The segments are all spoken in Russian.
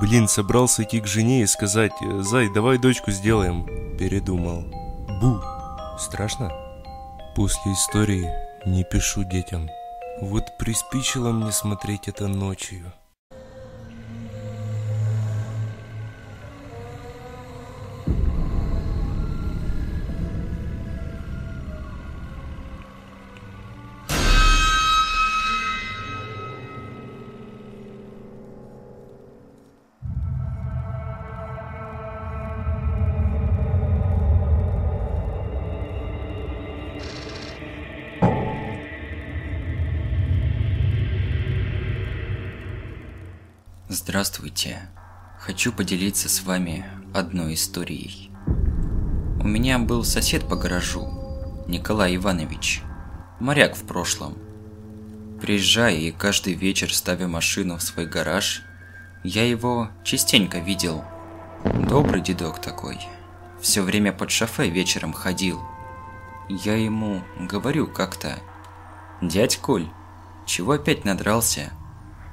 Блин, собрался идти к жене и сказать, «Зай, давай дочку сделаем». Передумал. Бу, страшно? После истории не пишу детям. Вот приспичило мне смотреть это ночью. Здравствуйте. Хочу поделиться с вами одной историей. У меня был сосед по гаражу, Николай Иванович, моряк в прошлом. Приезжая и каждый вечер ставя машину в свой гараж, я его частенько видел. Добрый дедок такой. Все время под шофе вечером ходил. Я ему говорю как-то, «Дядь Коль, чего опять надрался?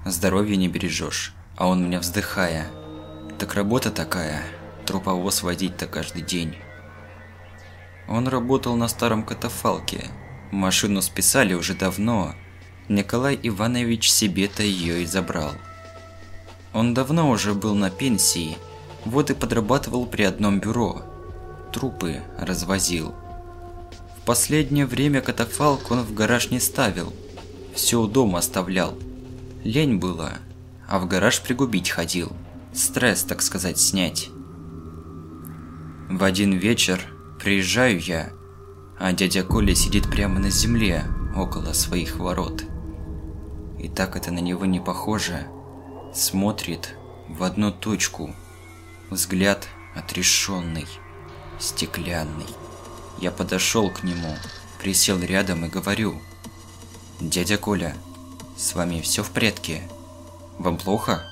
Здоровье не бережешь». А он меня вздыхая. Так работа такая, труповоз водить-то каждый день. Он работал на старом катафалке. Машину списали уже давно. Николай Иванович себе-то ее и забрал. Он давно уже был на пенсии, вот и подрабатывал при одном бюро. Трупы развозил. В последнее время катафалк он в гараж не ставил. Все у дома оставлял. Лень было, а в гараж пригубить ходил. Стресс, так сказать, снять. В один вечер приезжаю я, а дядя Коля сидит прямо на земле, около своих ворот. И так это на него не похоже. Смотрит в одну точку. Взгляд отрешенный, стеклянный. Я подошел к нему, присел рядом и говорю. «Дядя Коля, с вами все в порядке?» Вам плохо?»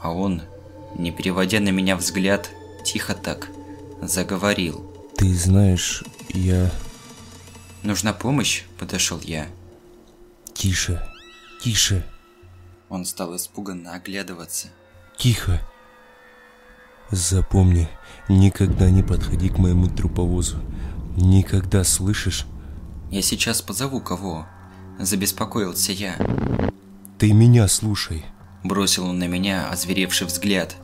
А он, не переводя на меня взгляд, тихо так заговорил. «Ты знаешь, я...» «Нужна помощь?» – подошел я. «Тише, тише!» Он стал испуганно оглядываться. «Тихо!» «Запомни, никогда не подходи к моему труповозу. Никогда, слышишь?» «Я сейчас позову кого?» – забеспокоился я. Ты меня слушай. Бросил он на меня озверевший взгляд.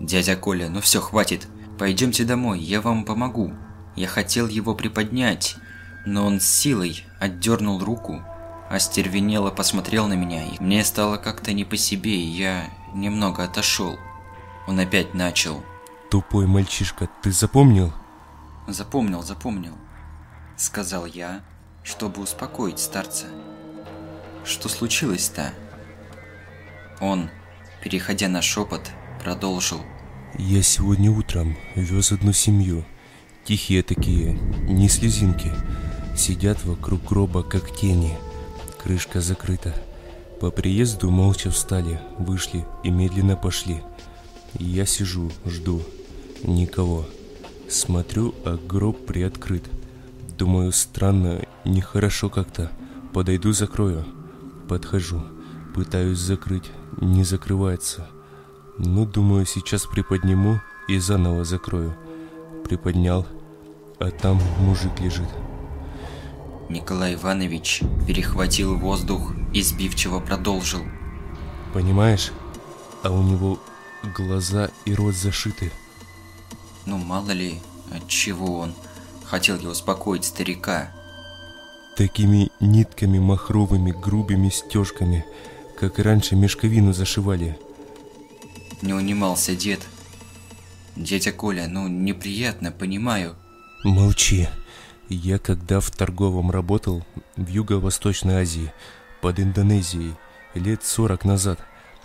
Дядя Коля, ну все, хватит. Пойдемте домой, я вам помогу. Я хотел его приподнять, но он с силой отдернул руку, остервенело посмотрел на меня, и мне стало как-то не по себе, и я немного отошел. Он опять начал. Тупой мальчишка, ты запомнил? Запомнил, запомнил. Сказал я, чтобы успокоить старца. Что случилось-то? Он, переходя на шепот, продолжил. Я сегодня утром вез одну семью. Тихие такие, не слезинки. Сидят вокруг гроба, как тени. Крышка закрыта. По приезду молча встали, вышли и медленно пошли. Я сижу, жду. Никого. Смотрю, а гроб приоткрыт. Думаю, странно, нехорошо как-то. Подойду, закрою. Подхожу. Пытаюсь закрыть не закрывается. Ну, думаю, сейчас приподниму и заново закрою. Приподнял, а там мужик лежит. Николай Иванович перехватил воздух и сбивчиво продолжил. Понимаешь, а у него глаза и рот зашиты. Ну, мало ли, от чего он. Хотел я успокоить старика. Такими нитками махровыми грубыми стежками – как и раньше мешковину зашивали. Не унимался дед. Дядя Коля, ну неприятно, понимаю. Молчи. Я когда в торговом работал в Юго-Восточной Азии, под Индонезией, лет сорок назад,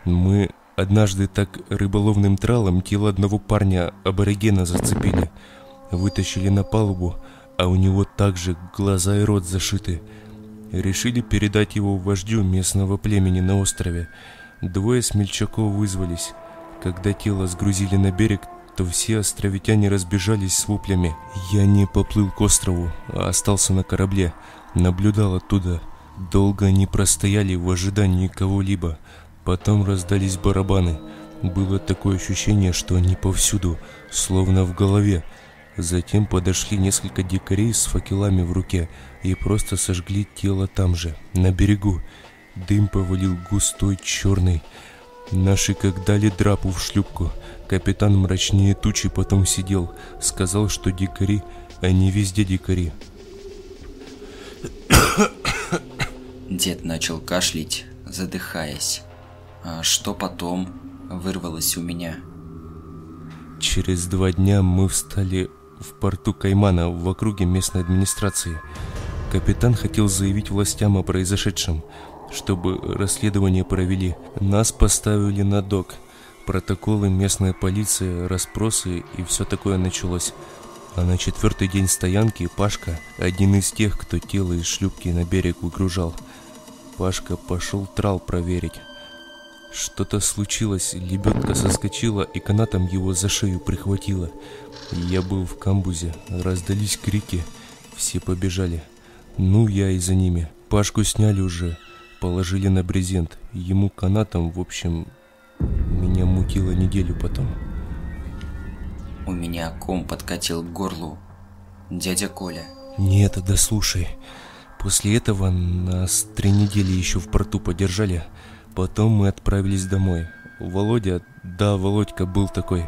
мы однажды так рыболовным тралом тело одного парня аборигена зацепили. Вытащили на палубу, а у него также глаза и рот зашиты – Решили передать его вождю местного племени на острове. Двое смельчаков вызвались. Когда тело сгрузили на берег, то все островитяне разбежались с воплями. Я не поплыл к острову, а остался на корабле. Наблюдал оттуда. Долго они простояли в ожидании кого-либо. Потом раздались барабаны. Было такое ощущение, что они повсюду, словно в голове. Затем подошли несколько дикарей с факелами в руке и просто сожгли тело там же, на берегу. Дым повалил густой, черный. Наши как дали драпу в шлюпку. Капитан мрачнее тучи потом сидел. Сказал, что дикари, они везде дикари. Дед начал кашлять, задыхаясь. А что потом вырвалось у меня? Через два дня мы встали в порту Каймана в округе местной администрации. Капитан хотел заявить властям о произошедшем, чтобы расследование провели. Нас поставили на док. Протоколы, местная полиция, расспросы и все такое началось. А на четвертый день стоянки Пашка, один из тех, кто тело из шлюпки на берег выгружал. Пашка пошел трал проверить. Что-то случилось, лебедка соскочила и канатом его за шею прихватила. Я был в камбузе, раздались крики, все побежали. Ну, я и за ними. Пашку сняли уже, положили на брезент. Ему канатом, в общем, меня мутило неделю потом. У меня ком подкатил к горлу. Дядя Коля. Нет, да слушай. После этого нас три недели еще в порту подержали. Потом мы отправились домой. Володя, да, Володька был такой.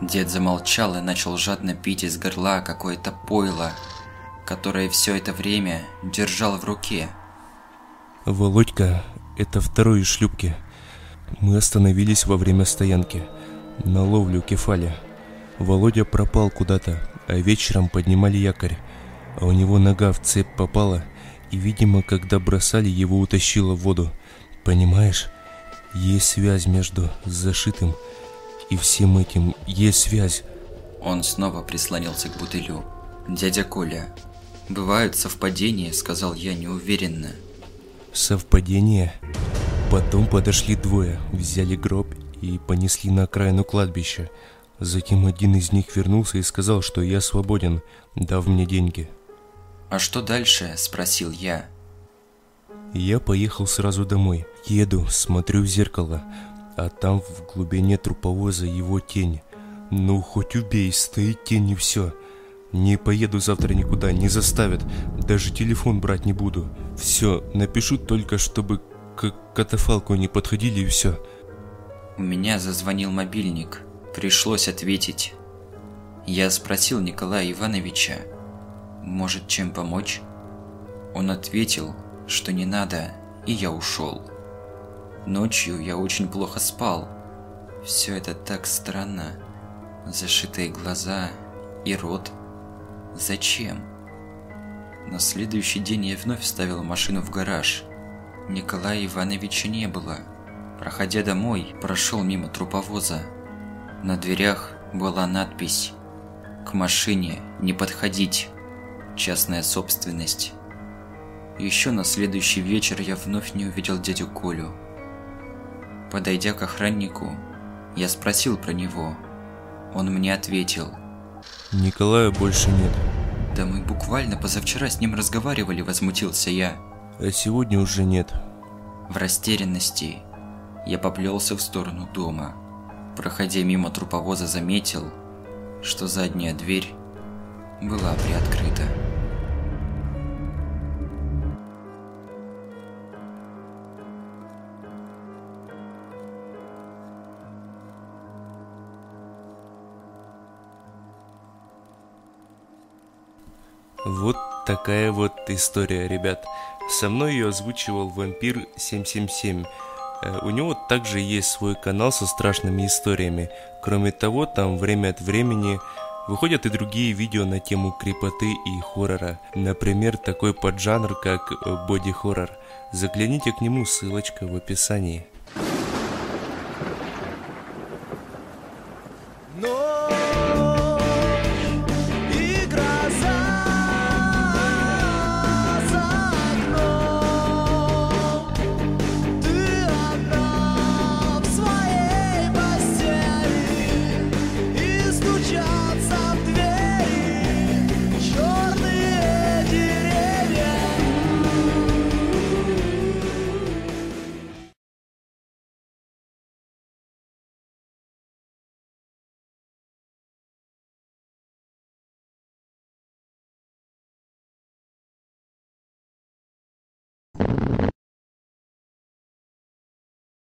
Дед замолчал и начал жадно пить из горла какое-то пойло, которое все это время держал в руке. Володька – это второй из шлюпки. Мы остановились во время стоянки на ловлю кефаля. Володя пропал куда-то, а вечером поднимали якорь, а у него нога в цепь попала, и, видимо, когда бросали, его утащило в воду. Понимаешь, есть связь между зашитым и всем этим, есть связь. Он снова прислонился к бутылю. «Дядя Коля, бывают совпадения», — сказал я неуверенно. Совпадение? Потом подошли двое, взяли гроб и понесли на окраину кладбища. Затем один из них вернулся и сказал, что я свободен, дав мне деньги. «А что дальше?» – спросил я. Я поехал сразу домой. Еду, смотрю в зеркало, а там в глубине труповоза его тень. Ну, хоть убей, стоит тень и все. Не поеду завтра никуда, не заставят. Даже телефон брать не буду. Все, напишу только, чтобы к катафалку не подходили и все. У меня зазвонил мобильник. Пришлось ответить. Я спросил Николая Ивановича, может чем помочь? Он ответил, что не надо, и я ушел. Ночью я очень плохо спал. Все это так странно. Зашитые глаза и рот – Зачем? На следующий день я вновь ставил машину в гараж. Николая Ивановича не было. Проходя домой, прошел мимо труповоза. На дверях была надпись «К машине не подходить. Частная собственность». Еще на следующий вечер я вновь не увидел дядю Колю. Подойдя к охраннику, я спросил про него. Он мне ответил – Николая больше нет. Да мы буквально позавчера с ним разговаривали, возмутился я. А сегодня уже нет. В растерянности я поплелся в сторону дома. Проходя мимо труповоза, заметил, что задняя дверь была приоткрыта. Вот такая вот история, ребят. Со мной ее озвучивал Вампир 777. Э, у него также есть свой канал со страшными историями. Кроме того, там время от времени выходят и другие видео на тему крепоты и хоррора. Например, такой поджанр, как боди-хоррор. Загляните к нему, ссылочка в описании.